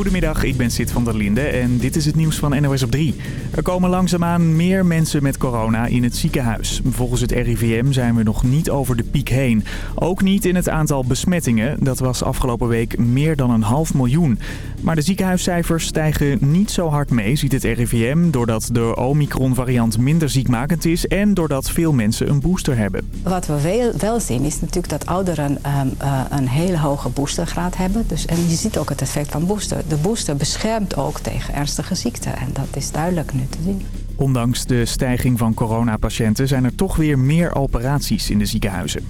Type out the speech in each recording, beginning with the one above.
Goedemiddag, ik ben Sid van der Linde en dit is het nieuws van NOS op 3. Er komen langzaamaan meer mensen met corona in het ziekenhuis. Volgens het RIVM zijn we nog niet over de piek heen. Ook niet in het aantal besmettingen. Dat was afgelopen week meer dan een half miljoen. Maar de ziekenhuiscijfers stijgen niet zo hard mee, ziet het RIVM... doordat de Omicron-variant minder ziekmakend is en doordat veel mensen een booster hebben. Wat we wel zien is natuurlijk dat ouderen um, uh, een hele hoge boostergraad hebben. Dus, en je ziet ook het effect van booster. De booster beschermt ook tegen ernstige ziekten en dat is duidelijk nu te zien. Ondanks de stijging van coronapatiënten zijn er toch weer meer operaties in de ziekenhuizen.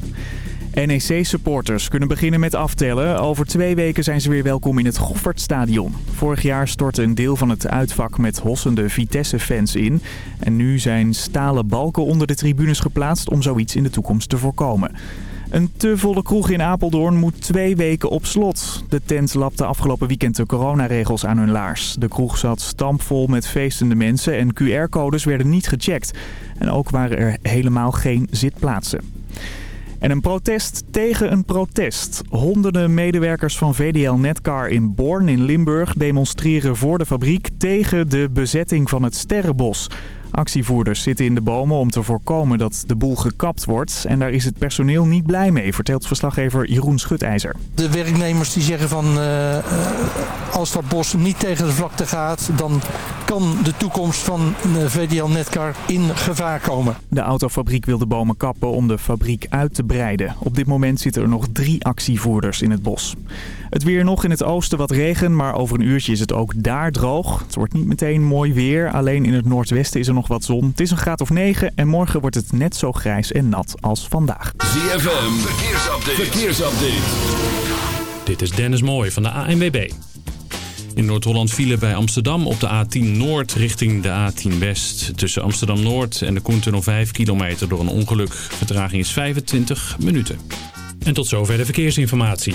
NEC-supporters kunnen beginnen met aftellen. Over twee weken zijn ze weer welkom in het Goffertstadion. Vorig jaar stortte een deel van het uitvak met hossende Vitesse-fans in. En nu zijn stalen balken onder de tribunes geplaatst om zoiets in de toekomst te voorkomen. Een te volle kroeg in Apeldoorn moet twee weken op slot. De tent lapte afgelopen weekend de coronaregels aan hun laars. De kroeg zat stampvol met feestende mensen en QR-codes werden niet gecheckt. En ook waren er helemaal geen zitplaatsen. En een protest tegen een protest. Honderden medewerkers van VDL Netcar in Born in Limburg demonstreren voor de fabriek tegen de bezetting van het Sterrenbos. Actievoerders zitten in de bomen om te voorkomen dat de boel gekapt wordt. En daar is het personeel niet blij mee, vertelt verslaggever Jeroen Schutijzer. De werknemers die zeggen van uh, als dat bos niet tegen de vlakte gaat... dan kan de toekomst van VDL Netcar in gevaar komen. De autofabriek wil de bomen kappen om de fabriek uit te breiden. Op dit moment zitten er nog drie actievoerders in het bos. Het weer nog in het oosten wat regen, maar over een uurtje is het ook daar droog. Het wordt niet meteen mooi weer, alleen in het noordwesten is er nog wat zon. Het is een graad of 9 en morgen wordt het net zo grijs en nat als vandaag. ZFM, verkeersupdate. verkeersupdate. Dit is Dennis Mooij van de ANWB. In Noord-Holland vielen bij Amsterdam op de A10 Noord richting de A10 West. Tussen Amsterdam Noord en de Koentunnel 5 kilometer door een ongeluk. Vertraging is 25 minuten. En tot zover de verkeersinformatie.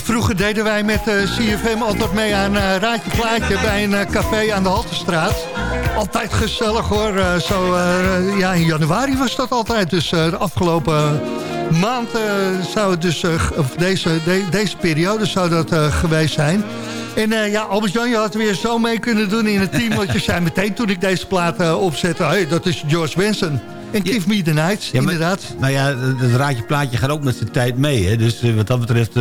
Vroeger deden wij met eh, CFM altijd mee aan uh, Raadje Plaatje bij een café aan de Haltestraat. Altijd gezellig hoor. zo, ja, in januari was dat altijd. Dus de afgelopen maand zou het dus, of deze, de, deze periode zou dat geweest zijn. En ja, Albert-Jan, je had weer zo mee kunnen doen in het team. want je zei meteen toen ik deze plaat opzette... Hey, dat is George Benson. En Give Me The Night, inderdaad. nou ja, het raadje plaatje gaat ook met zijn tijd mee. Hè? Dus uh, wat dat betreft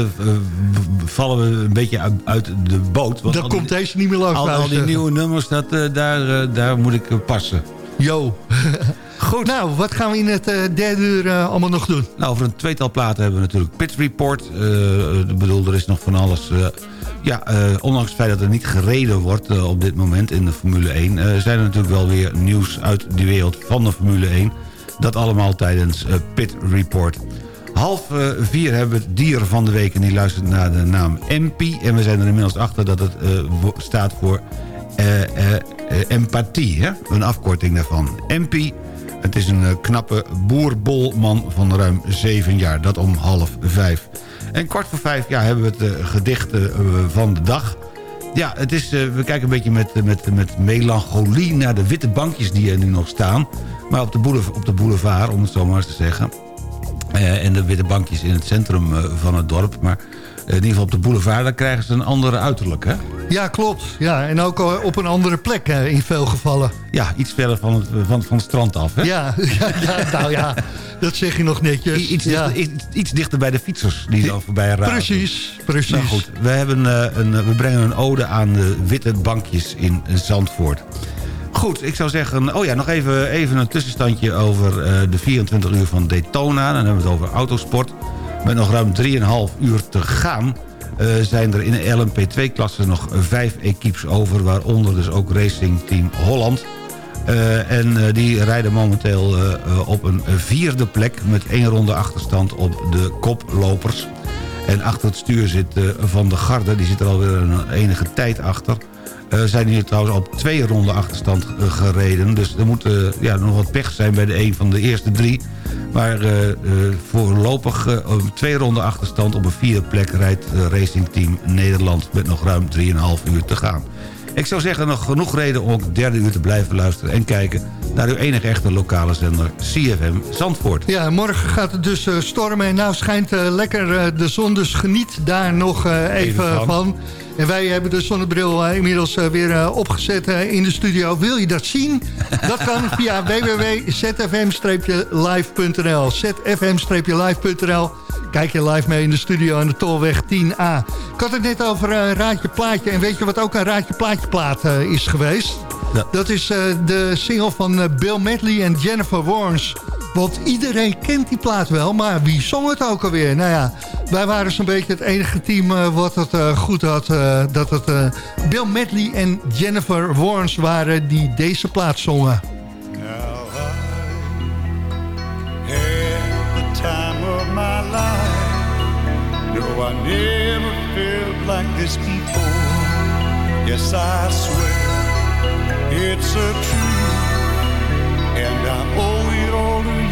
vallen we een beetje uit, uit de boot. Want Dan komt deze niet meer langs. Al, al die nieuwe nummers, dat, daar, daar moet ik passen. Yo. Goed. Nou, wat gaan we in het derde uur allemaal nog doen? Nou, over een tweetal platen hebben we natuurlijk Pit Report. ik bedoel, er is nog van alles... Ja, ondanks het feit dat er niet gereden wordt op dit moment in de Formule 1... zijn er natuurlijk wel weer nieuws uit de wereld van de Formule 1. Dat allemaal tijdens Pit Report. Half vier hebben we het dier van de week en die luistert naar de naam MP. En we zijn er inmiddels achter dat het staat voor empathie. Hè? Een afkorting daarvan. MP, het is een knappe boerbolman van ruim zeven jaar. Dat om half vijf. En kwart voor vijf ja, hebben we het gedicht van de dag... Ja, het is, we kijken een beetje met, met, met melancholie naar de witte bankjes die er nu nog staan. Maar op de, boulevard, op de boulevard, om het zo maar eens te zeggen. En de witte bankjes in het centrum van het dorp. Maar in ieder geval op de boulevard, daar krijgen ze een andere uiterlijk, hè? Ja, klopt. Ja, en ook op een andere plek in veel gevallen. Ja, iets verder van het, van, van het strand af, hè? Ja, ja, ja nou ja, dat zeg je nog netjes. iets, dichter, iets, dichter bij de fietsers die dan voorbij raken. Precies, precies. Nou goed, we, hebben, uh, een, we brengen een ode aan de witte bankjes in Zandvoort. Goed, ik zou zeggen... Oh ja, nog even, even een tussenstandje over de 24 uur van Daytona. Dan hebben we het over autosport. Met nog ruim 3,5 uur te gaan... Uh, zijn er in de LMP2-klasse nog vijf equipes over... waaronder dus ook Racing Team Holland... Uh, en die rijden momenteel op een vierde plek... met één ronde achterstand op de koplopers. En achter het stuur zit Van de Garde, die zit er alweer een enige tijd achter... Uh, zijn hier trouwens op twee ronden achterstand gereden. Dus er moet uh, ja, nog wat pech zijn bij de een van de eerste drie. Maar voorlopig twee ronden achterstand op een vierde plek... rijdt Racing Team Nederland met nog ruim 3,5 uur te gaan. Ik zou zeggen, nog genoeg reden om ook derde uur te blijven luisteren... en kijken naar uw enige echte lokale zender CFM Zandvoort. Ja, morgen gaat het dus stormen en nou schijnt lekker de zon, dus geniet daar nog even, even van. En wij hebben de zonnebril inmiddels weer opgezet in de studio. Wil je dat zien? Dat kan via www.zfm-live.nl zfm-live.nl Kijk je live mee in de studio aan de Tolweg 10A. Ik had het net over een Raadje Plaatje. En weet je wat ook een Raadje Plaatje plaat is geweest? Ja. Dat is de single van Bill Medley en Jennifer Warnes. Want iedereen kent die plaat wel, maar wie zong het ook alweer? Nou ja, wij waren zo'n beetje het enige team uh, wat het uh, goed had. Uh, dat het Bill Medley en Jennifer Warnes waren die deze plaat zongen. Now I the time of my life. No, I never felt like this before. Yes, I swear it's a truth. And I owe it all to take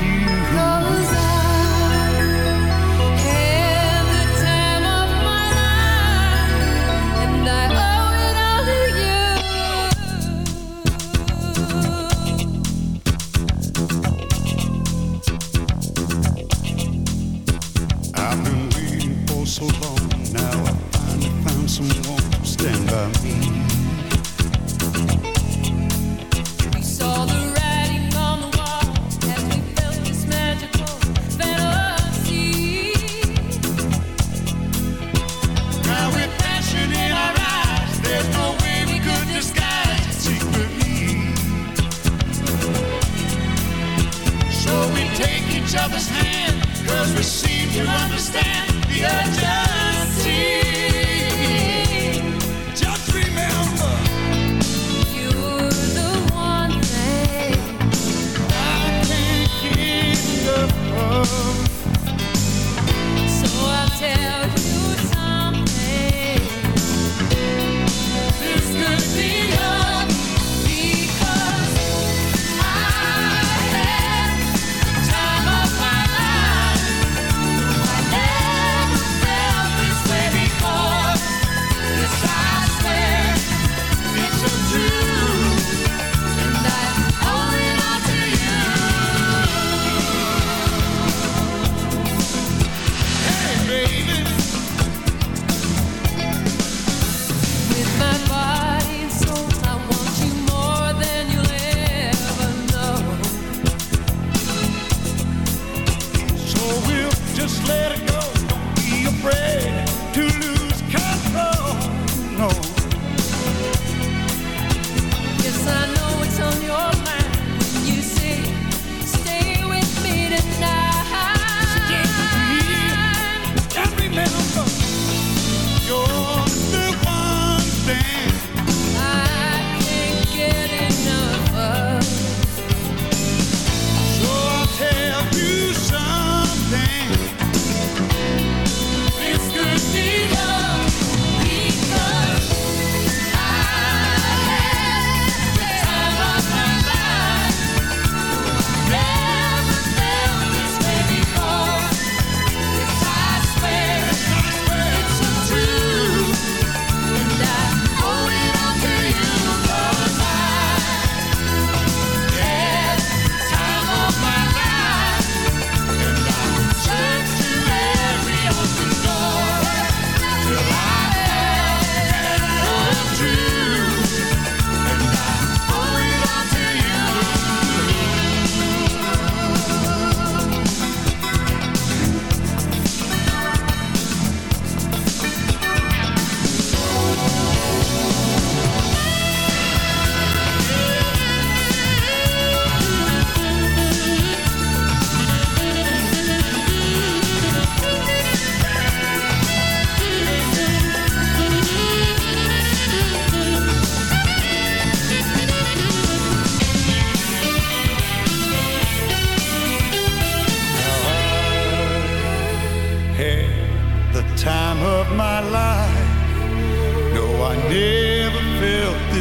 Just let it go. Don't be afraid to lose control. No.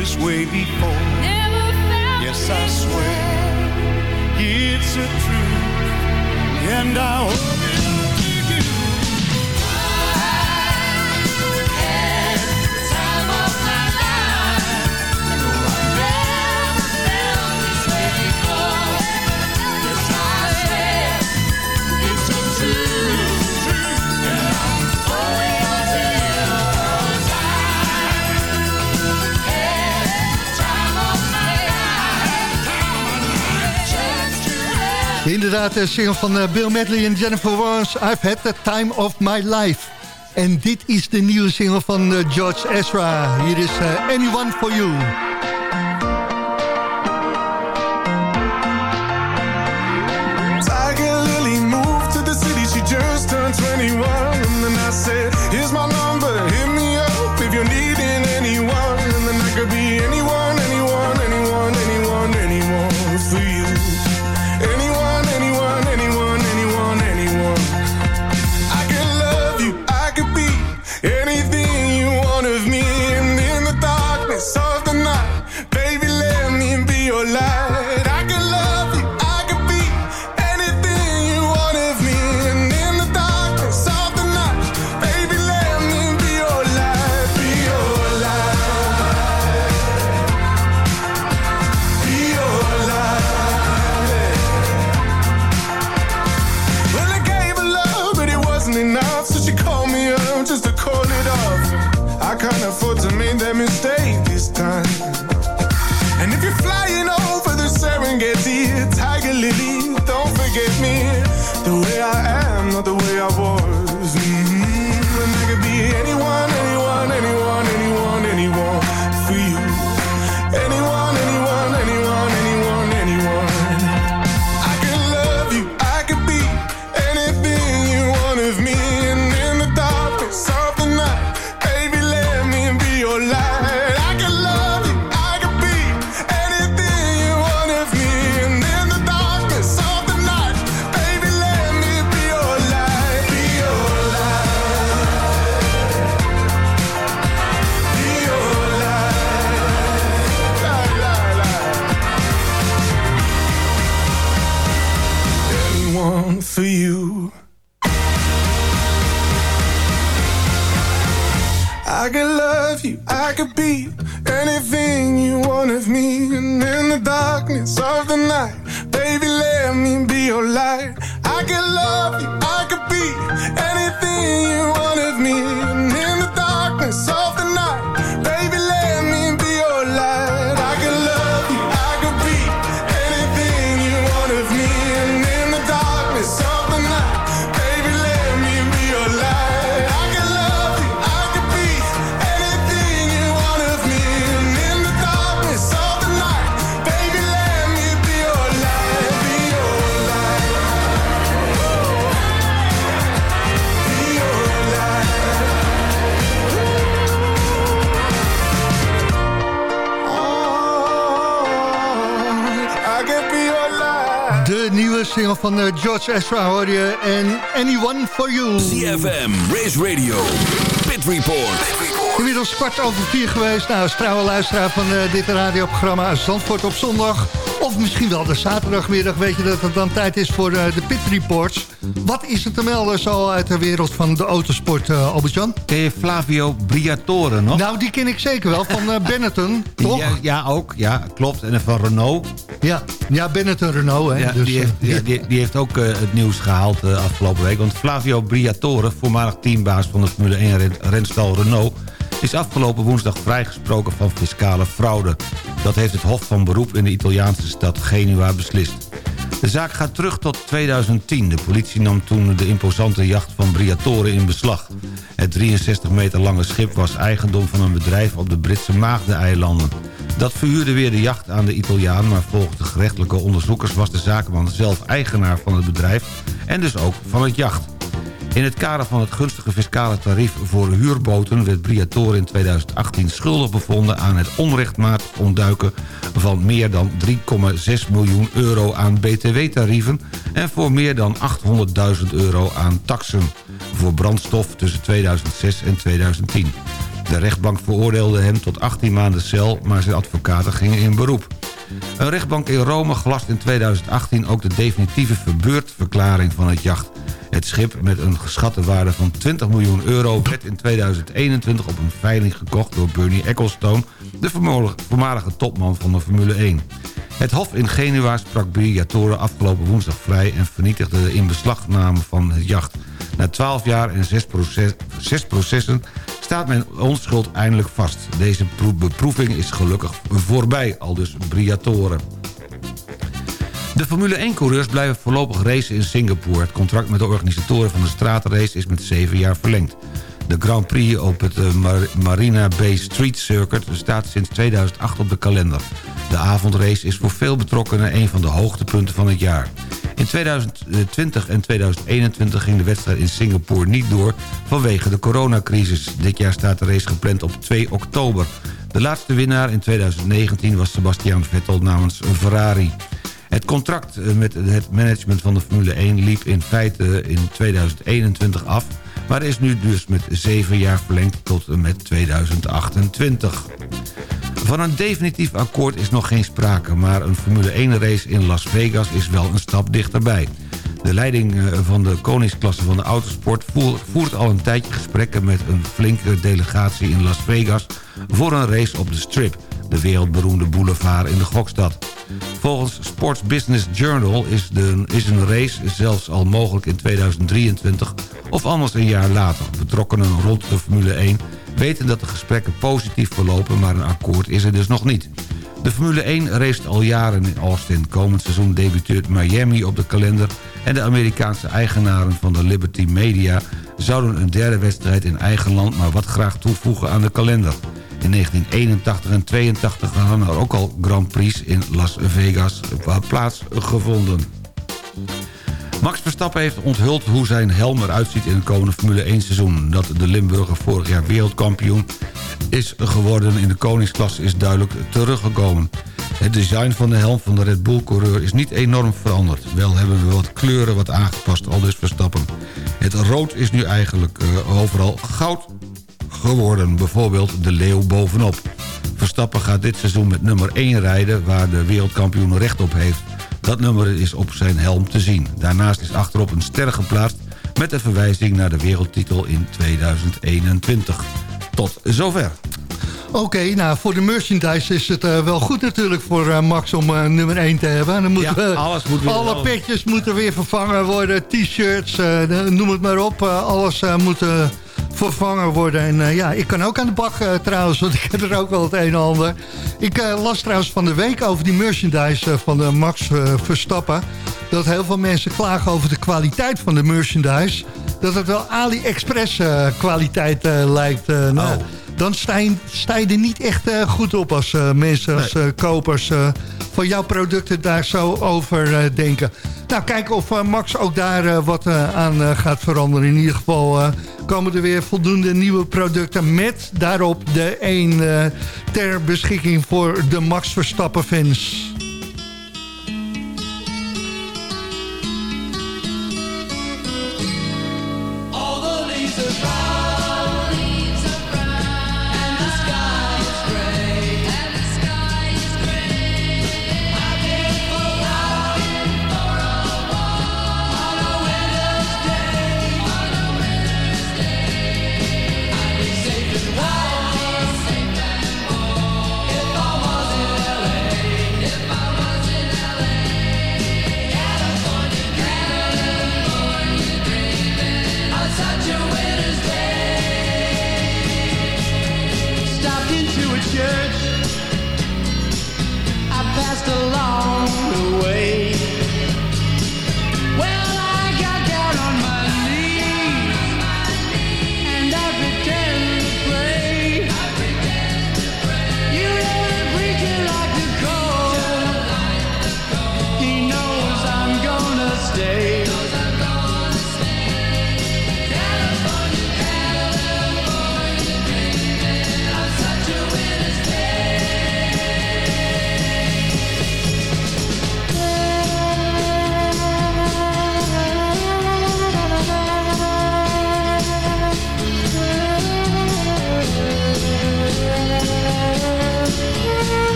this way before. yes, I swear it's a truth, and I hope. inderdaad de single van eh, Bill Medley en Jennifer Warnes. I've had the time of my life. En dit is de nieuwe single van eh, George Ezra. Hier is Anyone for You. Not the way I was. Mm -hmm. And I could be anyone. anyone van eh, George Ezra hoor je en Anyone For You. CFM, Race Radio, Pit Report. Inmiddels kwart over vier geweest. Nou, als trouwe luisteraar van eh, dit radioprogramma Zandvoort op zondag. Of misschien wel de zaterdagmiddag weet je dat het dan tijd is voor eh, de Pit Reports. Wat is er te melden zo uit de wereld van de autosport, eh Albert-Jan? Ken je Flavio Briatore nog? Nou, die ken ik zeker wel, van eh, Benetton, toch? Ja, ja, ook. Ja, klopt. En van Renault. Ja, ja Benetton Renault. Hè? Ja, dus, die, heeft, ja, die, die heeft ook het nieuws gehaald de afgelopen week. Want Flavio Briatore, voormalig teambaas van de Formule 1 ren- renstal Renault... is afgelopen woensdag vrijgesproken van fiscale fraude. Dat heeft het Hof van Beroep in de Italiaanse stad Genua beslist. De zaak gaat terug tot 2010. De politie nam toen de imposante jacht van Briatore in beslag. Het 63 meter lange schip was eigendom van een bedrijf op de Britse Maagdeneilanden. Dat verhuurde weer de jacht aan de Italiaan... maar volgens de gerechtelijke onderzoekers was de zakenman zelf eigenaar van het bedrijf... en dus ook van het jacht. In het kader van het gunstige fiscale tarief voor huurboten... werd Briatore in 2018 schuldig bevonden aan het onrechtmatig ontduiken... van meer dan 3,6 miljoen euro aan btw-tarieven... en voor meer dan 800.000 euro aan taxen... voor brandstof tussen 2006 en 2010. De rechtbank veroordeelde hem tot 18 maanden cel... maar zijn advocaten gingen in beroep. Een rechtbank in Rome gelast in 2018 ook de definitieve verbeurdverklaring van het jacht. Het schip met een geschatte waarde van 20 miljoen euro... werd in 2021 op een veiling gekocht door Bernie Ecclestone... de voormalige- topman van de Formule 1. Het Hof in Genua sprak Briatore afgelopen woensdag vrij... en vernietigde de inbeslagname van het jacht. Na 12 jaar en 6, proces, 6 processen staat mijn onschuld eindelijk vast. Deze pro- beproeving is gelukkig voorbij, al dus Briatore. De Formule 1-coureurs blijven voorlopig racen in Singapore. Het contract met de organisatoren van de stratenrace is met 7 jaar verlengd. De Grand Prix op het eh, Mar- Marina Bay Street Circuit staat sinds 2008 op de kalender. De avondrace is voor veel betrokkenen een van de hoogtepunten van het jaar. In 2020 en 2021 ging de wedstrijd in Singapore niet door vanwege de coronacrisis. Dit jaar staat de race gepland op 2 oktober. De laatste winnaar in 2019 was Sebastian Vettel namens Ferrari. Het contract eh, met het management van de Formule 1 liep in feite in 2021 af... maar is nu dus met 7 jaar verlengd tot en met 2028. Van een definitief akkoord is nog geen sprake... maar een Formule 1-race in Las Vegas is wel een stap dichterbij. De leiding eh, van de koningsklasse van de autosport voer- voert al een tijdje gesprekken... met een flinke delegatie in Las Vegas voor een race op de Strip... de wereldberoemde boulevard in de gokstad. Volgens Sports Business Journal is, de, is een race zelfs al mogelijk in 2023... of anders een jaar later. Betrokkenen rond de Formule 1 weten dat de gesprekken positief verlopen... maar een akkoord is er dus nog niet. De Formule 1 race al jaren in Austin. Komend seizoen debuteert Miami op de kalender... en de Amerikaanse eigenaren van de Liberty Media... zouden een derde wedstrijd in eigen land... maar wat graag toevoegen aan de kalender. In 1981 en 82 hadden er ook al Grand Prix in Las Vegas plaatsgevonden. Max Verstappen heeft onthuld hoe zijn helm eruit ziet in het komende Formule 1 seizoen. Dat de Limburger vorig jaar wereldkampioen is geworden in de koningsklasse is duidelijk teruggekomen. Het design van de helm van de Red Bull-coureur is niet enorm veranderd. Wel hebben we wat kleuren wat aangepast, al dus Verstappen. Het rood is nu eigenlijk eh, overal goud geworden. Bijvoorbeeld de leeuw bovenop. Verstappen gaat dit seizoen met nummer 1 rijden... waar de wereldkampioen recht op heeft. Dat nummer is op zijn helm te zien. Daarnaast is achterop een ster geplaatst met een verwijzing naar de wereldtitel in 2021. Tot zover. Oké, nou voor de merchandise is het eh, wel goed natuurlijk voor eh, Max om eh, nummer 1 te hebben. Dan moeten Ja, alles moet weer alle petjes moeten weer vervangen worden, t-shirts, noem het maar op. alles moet vervangen worden. En eh, ja, ik kan ook aan de bak eh, trouwens, want ik heb er ook wel het een en ander. Ik eh, las trouwens van de week over die merchandise van de Max Verstappen. Dat heel veel mensen klagen over de kwaliteit van de merchandise. Dat het wel AliExpress kwaliteit lijkt. nou, Oh. Dan sta je, sta je er niet echt eh, goed op als eh, mensen, als eh, kopers van jouw producten daar zo over denken. Nou, kijken of Max ook daar wat aan gaat veranderen. In ieder geval komen er weer voldoende nieuwe producten met daarop de 1 ter beschikking voor de Max Verstappen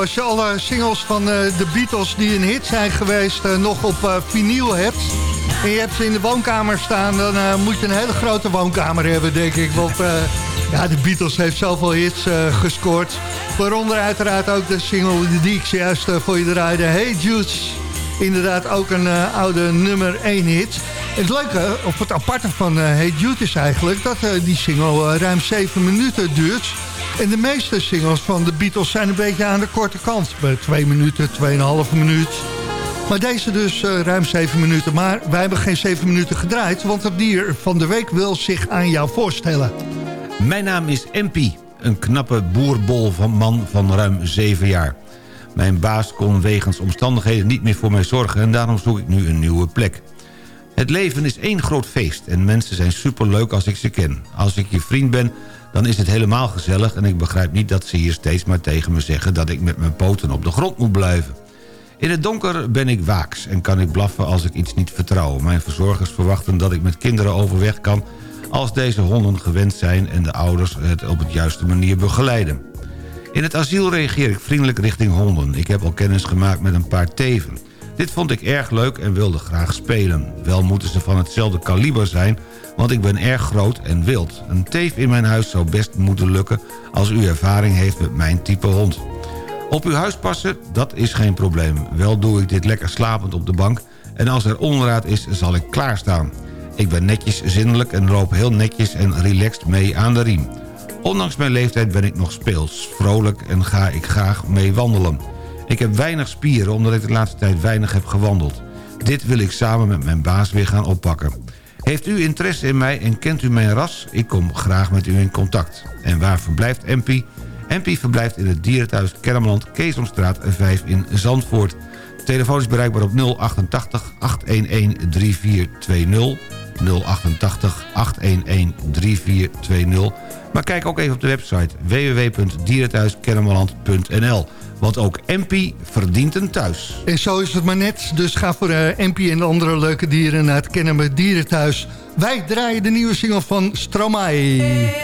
Als je alle singles van eh, de Beatles die een hit zijn geweest... eh, nog op eh, vinyl hebt... en je hebt ze in de woonkamer staan... dan moet je een hele grote woonkamer hebben, denk ik. Want ja, de Beatles heeft zoveel hits gescoord. Waaronder uiteraard ook de single die ik zojuist voor je draaide. Hey Jude. Inderdaad ook een oude nummer 1 hit. Het leuke, of het aparte van Hey Jude is eigenlijk... dat die single ruim 7 minuten duurt... En de meeste singles van de Beatles zijn een beetje aan de korte kant. Bij 2 minuten, 2,5 minuut. Maar deze dus eh, ruim 7 minuten. Maar wij hebben geen 7 minuten gedraaid... want het dier van de week wil zich aan jou voorstellen. Mijn naam is Empie, een knappe boerbol van man van ruim 7 jaar. Mijn baas kon wegens omstandigheden niet meer voor mij zorgen... en daarom zoek ik nu een nieuwe plek. Het leven is één groot feest en mensen zijn superleuk als ik ze ken. Als ik je vriend ben, dan is het helemaal gezellig... en ik begrijp niet dat ze hier steeds maar tegen me zeggen... dat ik met mijn poten op de grond moet blijven. In het donker ben ik waaks en kan ik blaffen als ik iets niet vertrouw. Mijn verzorgers verwachten dat ik met kinderen overweg kan... als deze honden gewend zijn en de ouders het op het juiste manier begeleiden. In het asiel reageer ik vriendelijk richting honden. Ik heb al kennis gemaakt met een paar teven. Dit vond ik erg leuk en wilde graag spelen. Wel moeten ze van hetzelfde kaliber zijn, want ik ben erg groot en wild. Een teef in mijn huis zou best moeten lukken als u ervaring heeft met mijn type hond. Op uw huis passen, dat is geen probleem. Wel doe ik dit lekker slapend op de bank... en als er onraad is, zal ik klaarstaan. Ik ben netjes zinnelijk en loop heel netjes en relaxed mee aan de riem. Ondanks mijn leeftijd ben ik nog speels, vrolijk en ga ik graag mee wandelen. Ik heb weinig spieren omdat ik de laatste tijd weinig heb gewandeld. Dit wil ik samen met mijn baas weer gaan oppakken. Heeft u interesse in mij en kent u mijn ras? Ik kom graag met u in contact. En waar verblijft MP? MP verblijft in het dierenthuis Kermeland, Keesomstraat 5 in Zandvoort. Telefoon is bereikbaar op 088 811 3420. 088 811 3420. Maar kijk ook even op de website www.dierenthuiskennemerland.nl. Want ook MP verdient een thuis. En zo is het maar net. Dus ga voor uh, MP en de andere leuke dieren naar het Kennemer Dierenthuis. Wij draaien de nieuwe single van Stromae.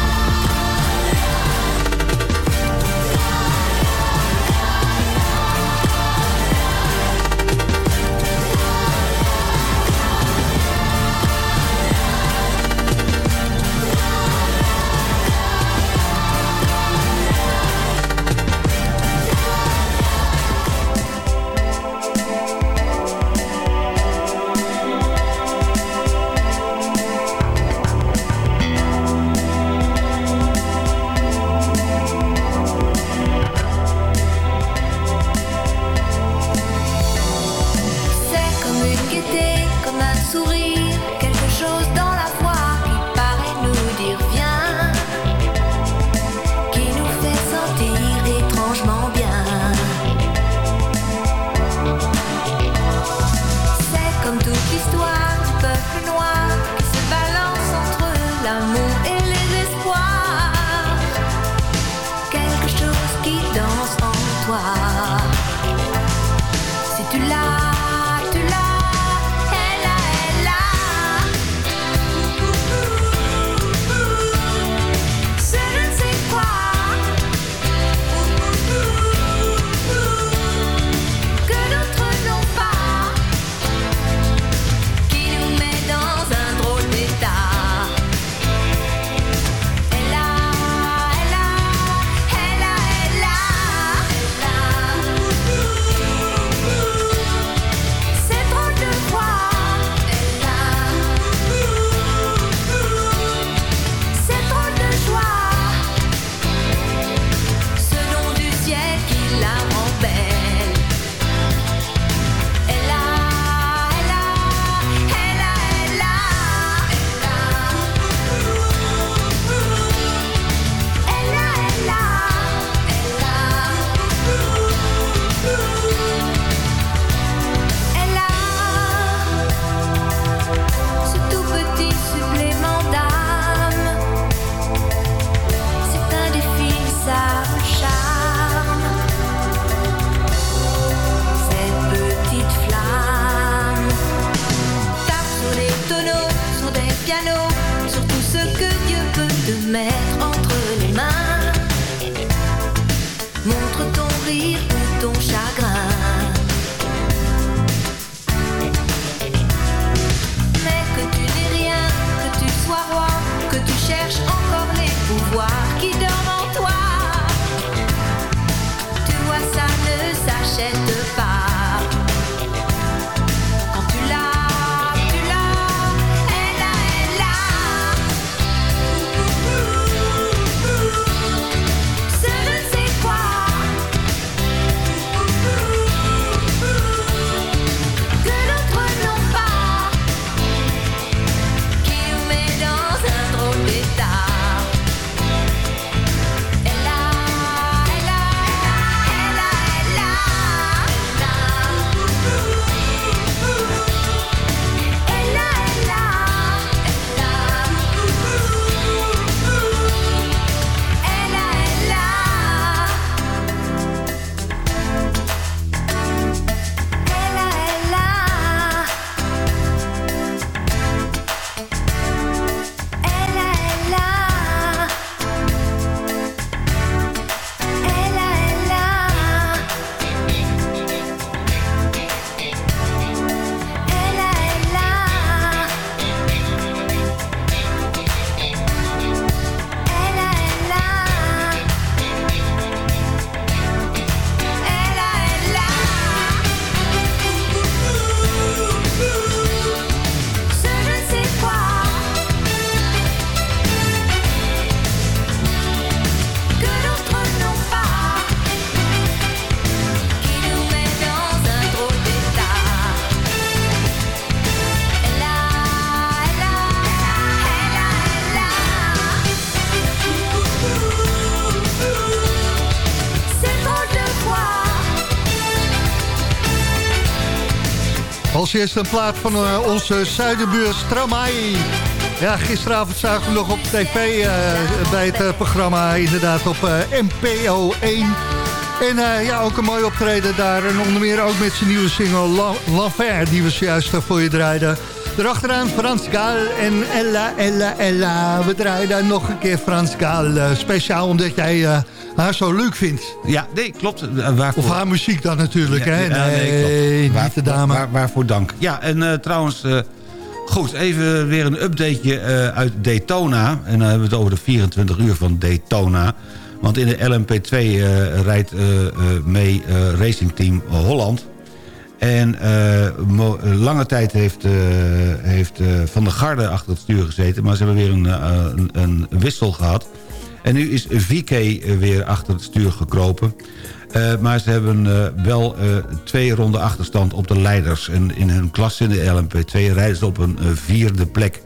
als eerste een plaat van eh, onze zuidenbuur Stramai. Ja, gisteravond zagen we nog op tv eh, bij het eh, programma inderdaad op MPO 1. En ja, ook een mooi optreden daar. En onder meer ook met zijn nieuwe single L'Enfer, die we zojuist voor je draaiden. Erachteraan Frans Gaal en Ella, Ella, Ella. We draaien daar nog een keer Frans Gaal. Eh, speciaal omdat jij eh, haar zo leuk vindt. Ja, nee, klopt. Eh, waarvoor... Of haar muziek dan natuurlijk. Hè? nee, nee, niet de dame. Waarvoor dank. Ja, en trouwens... Goed, even weer een updateje uit Daytona. En dan hebben we het over de 24 uur van Daytona. Want in de LMP2 rijdt mee Racing Team Holland. En eh, lange tijd heeft, eh, heeft eh, Van der Garde achter het stuur gezeten. Maar ze hebben weer een, een wissel gehad. En nu is VK weer achter het stuur gekropen. Maar ze hebben wel twee ronden achterstand op de leiders. En in hun klas in de LMP2 rijden ze op een vierde plek.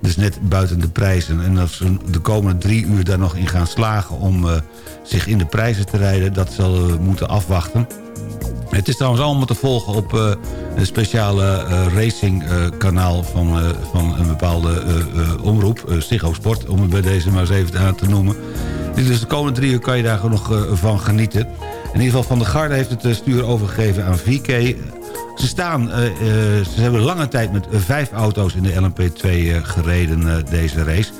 Dus net buiten de prijzen. En als ze de komende drie uur daar nog in gaan slagen... om zich in de prijzen te rijden, dat zullen we moeten afwachten. Het is trouwens allemaal te volgen op eh, een speciale eh, racingkanaal van, eh, van een bepaalde omroep, uh, Ziggo Sport, om het bij deze maar eens even aan te noemen. Dus de komende drie uur kan je daar nog van genieten. In ieder geval Van der Garde heeft het stuur overgegeven aan VK. Ze staan, eh, eh, ze hebben lange tijd met vijf auto's in de LMP2 eh, gereden deze race.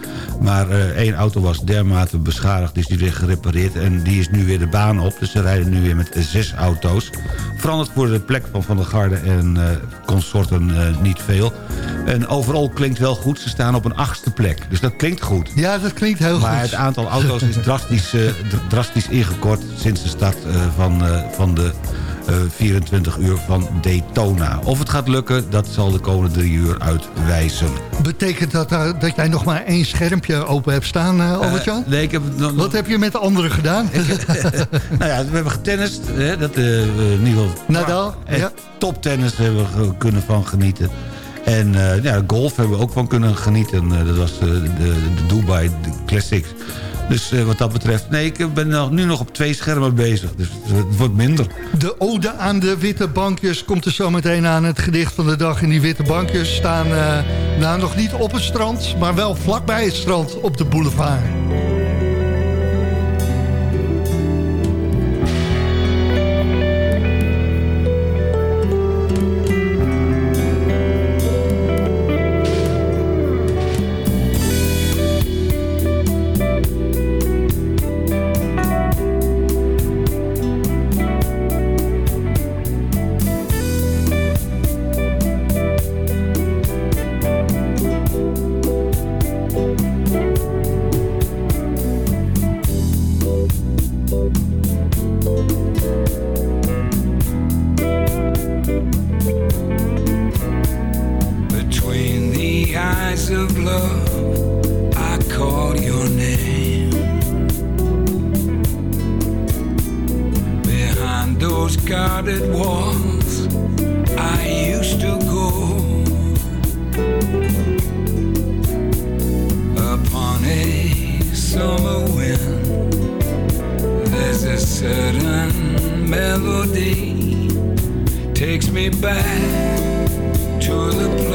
Maar één auto was dermate beschadigd, dus die weer gerepareerd. En die is nu weer de baan op, dus ze rijden nu weer met zes auto's. Verandert voor de plek van Van der Garde en consorten niet veel. En overal klinkt wel goed, ze staan op een achtste plek. Dus dat klinkt goed. Ja, dat klinkt heel Maar goed. het aantal auto's is drastisch, dr- drastisch ingekort sinds de start van, van de 24 uur van Daytona. Of het gaat lukken, dat zal de komende drie uur uitwijzen. Betekent dat eh, dat jij nog maar één schermpje open hebt staan, eh Albert-Jan? Eh, nee, ik heb nog- Wat heb je met de anderen gedaan? nou ja, we hebben getennist. Hè, dat, eh, Nadal, eh, ja. Toptennis hebben we kunnen van genieten. En eh, ja, golf hebben we ook van kunnen genieten. Eh, dat was eh, de, de Dubai Classics. Dus eh, wat dat betreft... Nee, ik ben nu nog op twee schermen bezig. Dus het wordt minder. De ode aan de witte bankjes komt er zo meteen aan het gedicht van de dag. En die witte bankjes staan eh, nou nog niet op het strand, maar wel vlakbij het strand op de boulevard. Those guarded walls, I used to go. Upon a summer wind, there's a certain melody takes me back to the place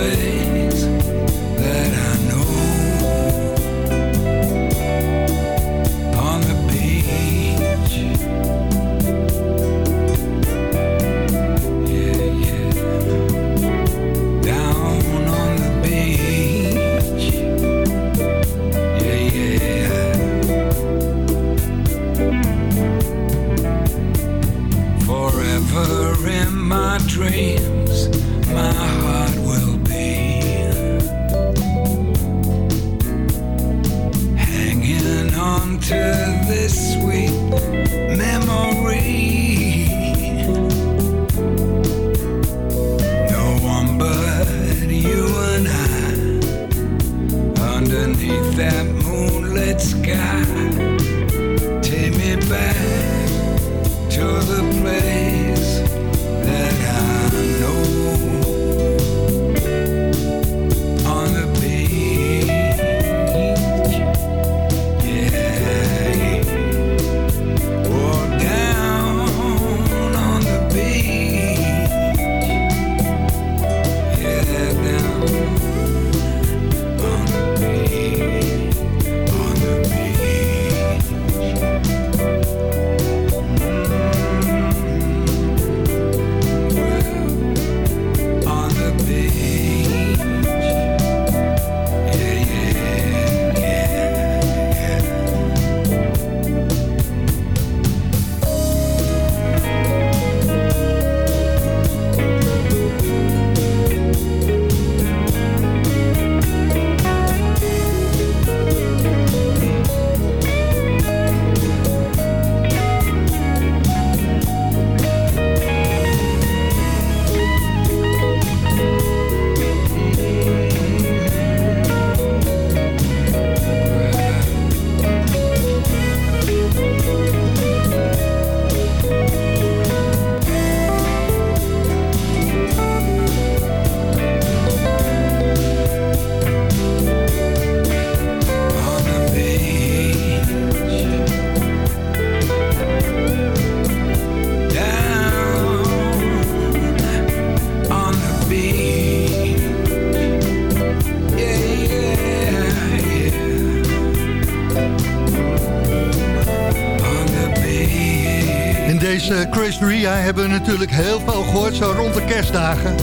Ria hebben we natuurlijk heel veel gehoord, zo rond de kerstdagen.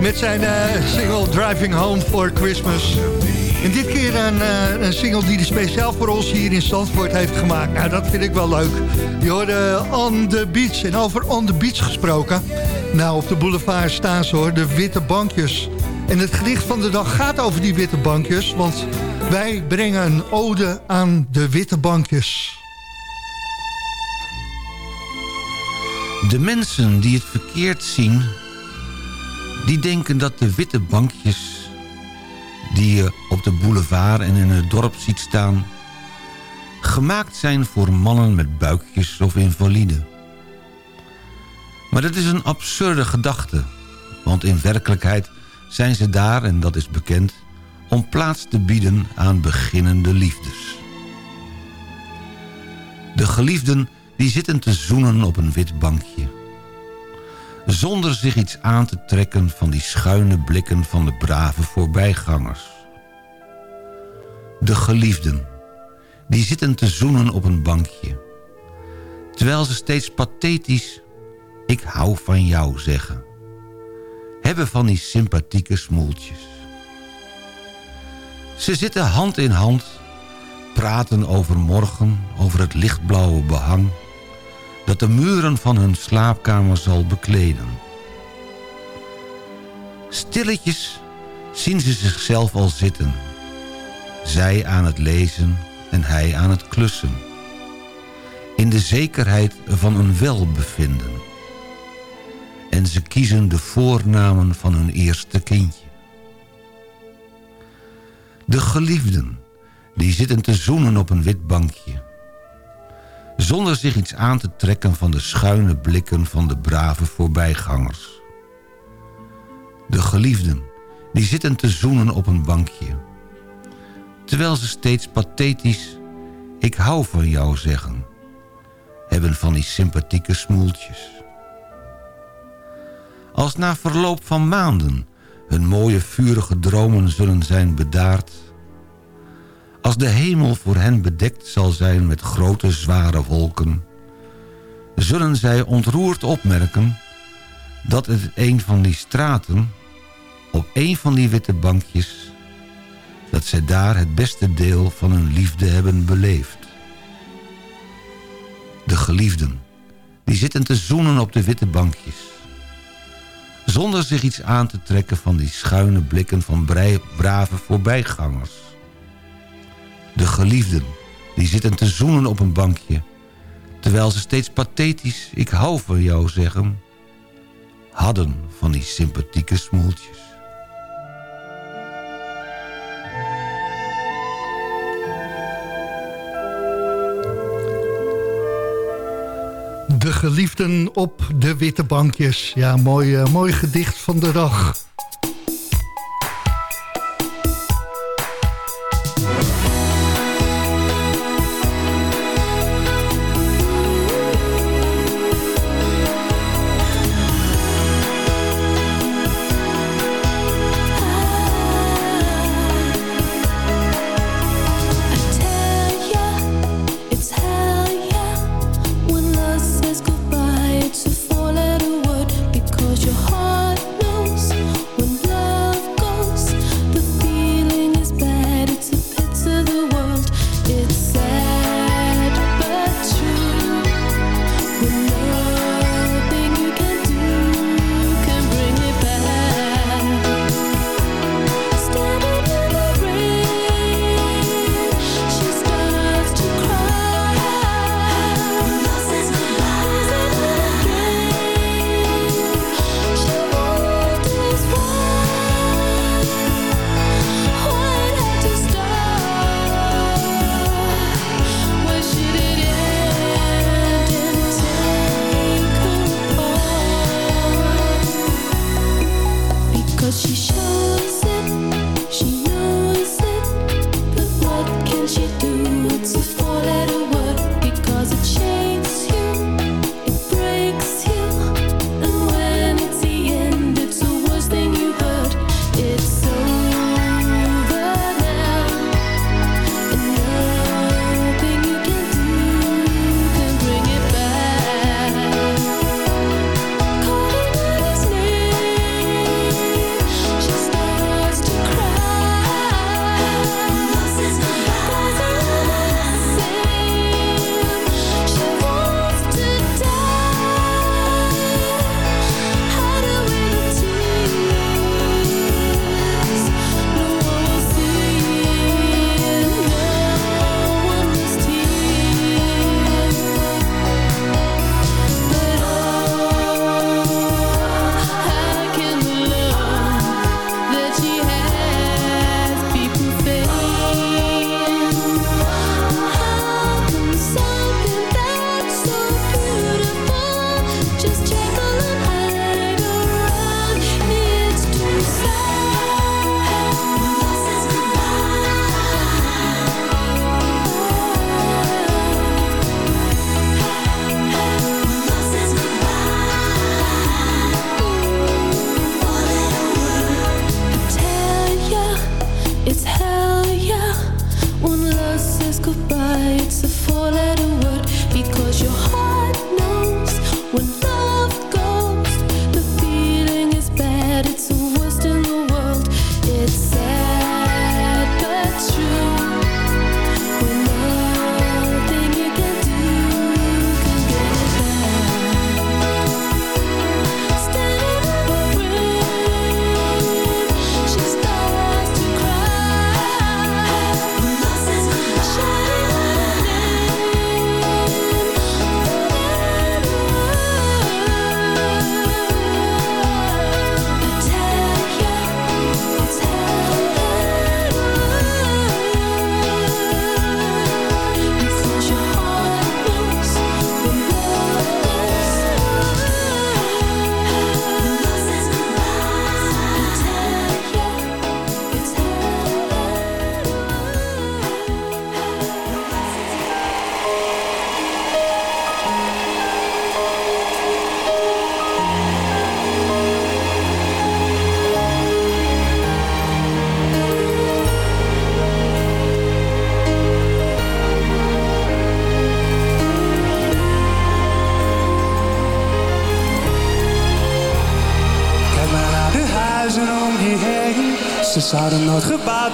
Met zijn eh, single Driving Home for Christmas. En dit keer een, eh, een single die hij speciaal voor ons hier in Zandvoort heeft gemaakt. Nou, dat vind ik wel leuk. Je hoorde On The Beach. En over On The Beach gesproken. Nou, op de boulevard staan ze hoor, de witte bankjes. En het gedicht van de dag gaat over die witte bankjes. Want wij brengen een ode aan de witte bankjes. De mensen die het verkeerd zien... die denken dat de witte bankjes... die je op de boulevard en in het dorp ziet staan... gemaakt zijn voor mannen met buikjes of invaliden. Maar dat is een absurde gedachte. Want in werkelijkheid zijn ze daar, en dat is bekend... om plaats te bieden aan beginnende liefdes. De geliefden die zitten te zoenen op een wit bankje. Zonder zich iets aan te trekken van die schuine blikken van de brave voorbijgangers. De geliefden, die zitten te zoenen op een bankje. Terwijl ze steeds pathetisch, ik hou van jou zeggen. Hebben van die sympathieke smoeltjes. Ze zitten hand in hand, praten over morgen, over het lichtblauwe behang dat de muren van hun slaapkamer zal bekleden. Stilletjes zien ze zichzelf al zitten. Zij aan het lezen en hij aan het klussen. In de zekerheid van een welbevinden. En ze kiezen de voornamen van hun eerste kindje. De geliefden, die zitten te zoenen op een wit bankje zonder zich iets aan te trekken van de schuine blikken van de brave voorbijgangers. De geliefden, die zitten te zoenen op een bankje. Terwijl ze steeds pathetisch, ik hou van jou zeggen, hebben van die sympathieke smoeltjes. Als na verloop van maanden hun mooie vurige dromen zullen zijn bedaard als de hemel voor hen bedekt zal zijn met grote zware wolken... zullen zij ontroerd opmerken dat het een van die straten... op een van die witte bankjes... dat zij daar het beste deel van hun liefde hebben beleefd. De geliefden, die zitten te zoenen op de witte bankjes... zonder zich iets aan te trekken van die schuine blikken van brave voorbijgangers de geliefden, die zitten te zoenen op een bankje... terwijl ze steeds pathetisch ik hou van jou zeggen... hadden van die sympathieke smoeltjes. De geliefden op de witte bankjes. Ja, mooi, eh, mooi gedicht van de dag.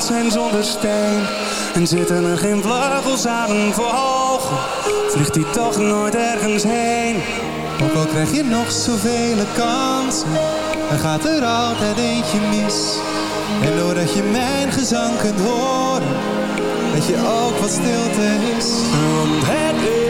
Zijn zonder steen. En zitten er geen vleugels aan hun vogel, vliegt hij toch nooit ergens heen. Ook al krijg je nog zoveel kansen, er gaat er altijd eentje mis. En doordat je mijn gezang kunt horen, weet je ook wat stilte is. Want het ik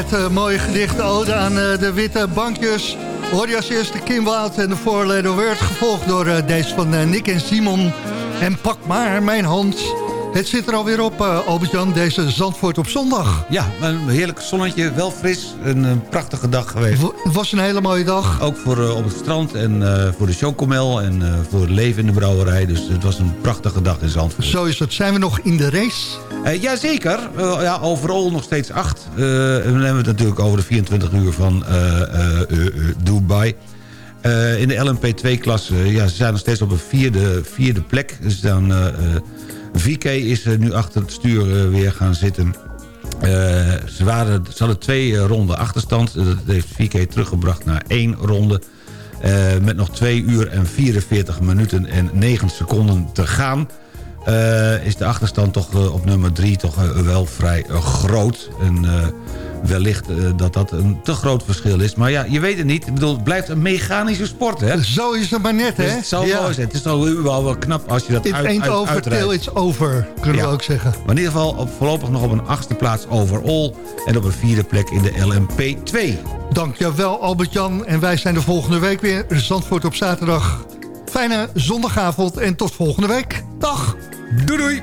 het eh, mooie gedicht Ode aan eh, de witte bankjes... hoor je als eerste Kim Wout en de Four Letter Word... gevolgd door eh, deze van Nick en Simon. En pak maar mijn hand. Het zit er alweer op, eh Albert-Jan, deze Zandvoort op zondag. Ja, een heerlijk zonnetje, wel fris. Een, eh, prachtige dag geweest. Het was een hele mooie dag. Ook voor, eh, op het strand en voor de chocomel en voor het leven in de brouwerij. Dus het was een prachtige dag in Zandvoort. Zo is het. Zijn we nog in de race? Jazeker. Ja, overal nog steeds acht. En dan hebben we het natuurlijk over de 24 uur van Dubai. In de LMP2-klasse, ja, ze zijn nog steeds op een vierde, vierde plek. Dus dan, eh, eh, VK is nu achter het stuur eh, weer gaan zitten. Eh, ze, waren, ze hadden twee eh, ronden achterstand. Dat heeft VK teruggebracht naar één ronde. Met nog 2 uur en 44 minuten en 9 seconden te gaan... is de achterstand toch op nummer 3 toch wel vrij groot. En wellicht eh, dat dat een te groot verschil is. Maar ja, je weet het niet. Ik bedoel, het blijft een mechanische sport, hè? Zo is het maar net, hè? Ja. mooi zijn. Het is al wel wel knap als je dat It uit, ain't uit, over uitrijdt. till it's over, kunnen Ja. we ook zeggen. Maar in ieder geval op, voorlopig nog op een achtste plaats overall... en op een vierde plek in de LMP2. Dankjewel Albert-Jan. En wij zijn de volgende week weer. Zandvoort op zaterdag. Fijne zondagavond en tot volgende week. Dag. Doei doei.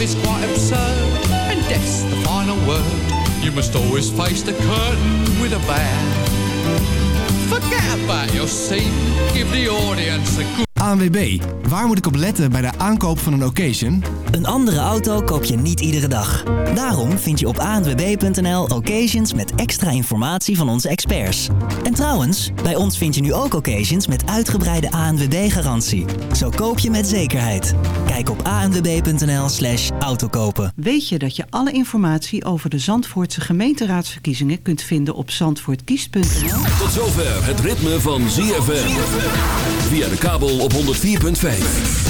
Life is quite absurd, and death's the final word. You must always face the curtain with a bow. Forget about your scene, give the audience a good. ANWB, waar moet ik op letten bij de aankoop van een occasion? Een andere auto koop je niet iedere dag. Daarom vind je op anwb.nl occasions met extra informatie van onze experts. En trouwens, bij ons vind je nu ook occasions met uitgebreide ANWB-garantie. Zo koop je met zekerheid. Kijk op anwb.nl slash autokopen. Weet je dat je alle informatie over de Zandvoortse gemeenteraadsverkiezingen kunt vinden op zandvoortkiest.nl? Tot zover het ritme van ZFM. Via de kabel op 104.5.